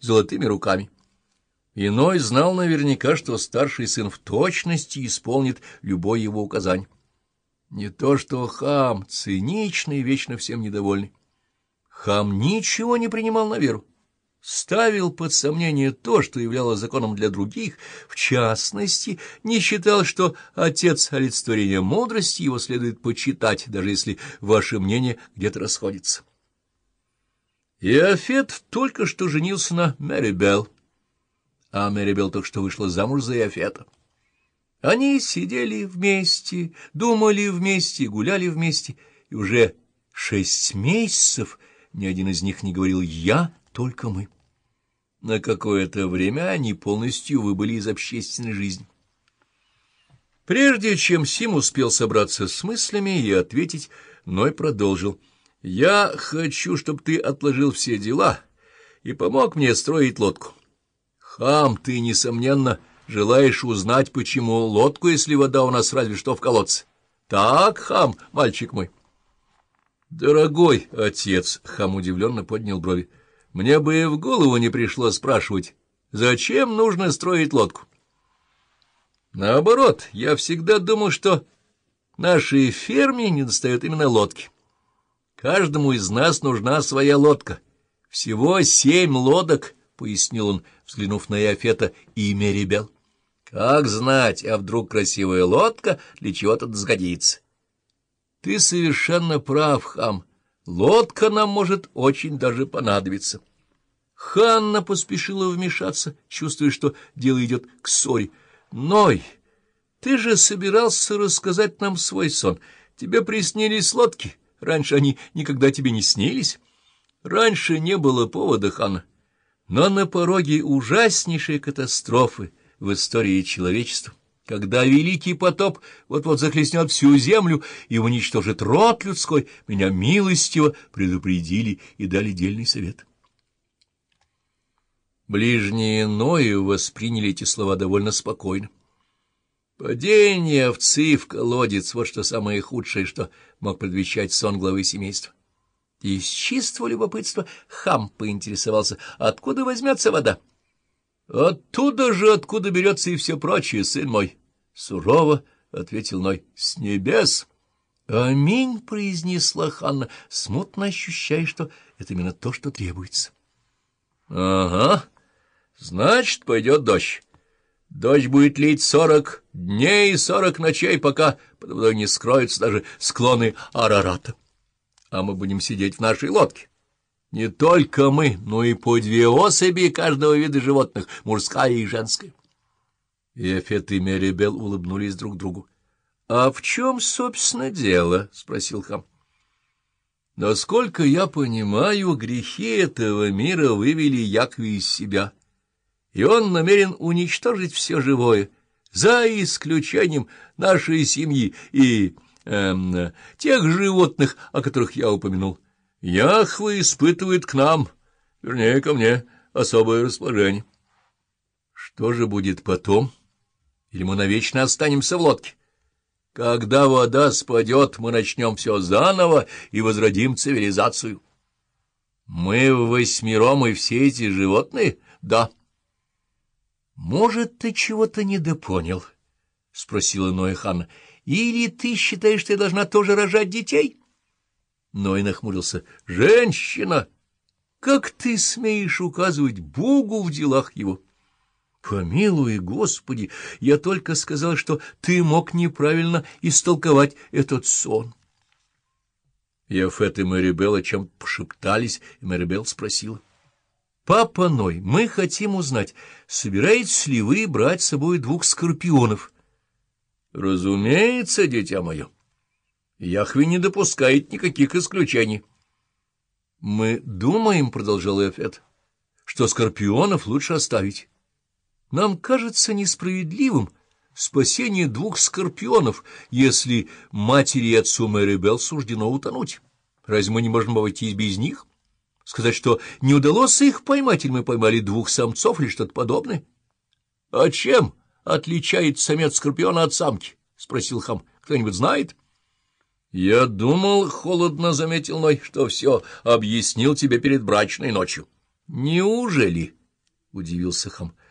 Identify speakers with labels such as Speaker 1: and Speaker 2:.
Speaker 1: золотыми руками. Иной знал наверняка, что старший сын в точности исполнит любое его указание. Не то что хам, циничный, вечно всем недовольный. Хам ничего не принимал на веру ставил под сомнение то, что являлось законом для других, в частности, не считал, что отец олицетворения мудрости его следует почитать, даже если ваше мнение где-то расходится. Иофет только что женился на Мэри Белл, а Мэри Белл только что вышла замуж за Иофета. Они сидели вместе, думали вместе, гуляли вместе, и уже шесть месяцев ни один из них не говорил «я», только мы. На какое-то время они полностью выбыли из общественной жизни. Прежде чем Сим успел собраться с мыслями и ответить, Ной продолжил. — Я хочу, чтобы ты отложил все дела и помог мне строить лодку. Хам, ты, несомненно, желаешь узнать, почему лодку, если вода у нас разве что в колодце. Так, Хам, мальчик мой. — Дорогой отец, — Хам удивленно поднял брови, — мне бы и в голову не пришло спрашивать, зачем нужно строить лодку. Наоборот, я всегда думал, что нашей ферме недостает именно лодки. Каждому из нас нужна своя лодка. Всего семь лодок, — пояснил он, взглянув на Иофета и имя ребел. Как знать, а вдруг красивая лодка для чего-то сгодится? Ты совершенно прав, хам. Лодка нам может очень даже понадобиться. Ханна поспешила вмешаться, чувствуя, что дело идет к ссоре. — Ной, ты же собирался рассказать нам свой сон. Тебе приснились лодки. Раньше они никогда тебе не снились. Раньше не было повода, Ханна. Но на пороге ужаснейшей катастрофы в истории человечества когда великий потоп вот-вот захлестнет всю землю и уничтожит род людской, меня милостиво предупредили и дали дельный совет. Ближние Ною восприняли эти слова довольно спокойно. Падение овцы в колодец — вот что самое худшее, что мог предвещать сон главы семейства. И из чистого любопытства хам поинтересовался, откуда возьмется вода. — Оттуда же, откуда берется и все прочее, сын мой. — Сурово, — ответил Ной, — с небес. — Аминь, — произнесла Ханна, смутно ощущая, что это именно то, что требуется. — Ага, значит, пойдет дождь. Дождь будет лить сорок дней и сорок ночей, пока под водой не скроются даже склоны Арарата. А мы будем сидеть в нашей лодке. Не только мы, но и по две особи каждого вида животных, мужская и женская. Эфет и Мерибел улыбнулись друг другу. — А в чем, собственно, дело? — спросил хам. — Насколько я понимаю, грехи этого мира вывели Якви из себя, и он намерен уничтожить все живое, за исключением нашей семьи и эм, тех животных, о которых я упомянул. Яхва испытывает к нам, вернее, ко мне, особое расположение. Что же будет потом? — или мы навечно останемся в лодке? Когда вода спадет, мы начнем все заново и возродим цивилизацию. Мы восьмером и все эти животные? Да. Может, ты чего-то недопонял? — спросила Ноя Ханна. — Или ты считаешь, я должна тоже рожать детей? Ной нахмурился. — Женщина! Как ты смеешь указывать Богу в делах его? — Помилуй, Господи, я только сказал, что ты мог неправильно истолковать этот сон. Яфет и Мэрибел о чем пошептались, и Мэрибел спросила. — Папа Ной, мы хотим узнать, собираетесь ли вы брать с собой двух скорпионов? — Разумеется, дитя мое. Яхве не допускает никаких исключений. — Мы думаем, — продолжал Яфет, — что скорпионов лучше оставить. Нам кажется несправедливым спасение двух скорпионов, если матери и отцу Мэри Белл суждено утонуть. Разве мы не можем обойтись без них? Сказать, что не удалось их поймать, или мы поймали двух самцов или что-то подобное? — А чем отличается самец скорпиона от самки? — спросил хам. — Кто-нибудь знает? — Я думал, — холодно заметил Ной, — что все объяснил тебе перед брачной ночью. — Неужели? — удивился Хам.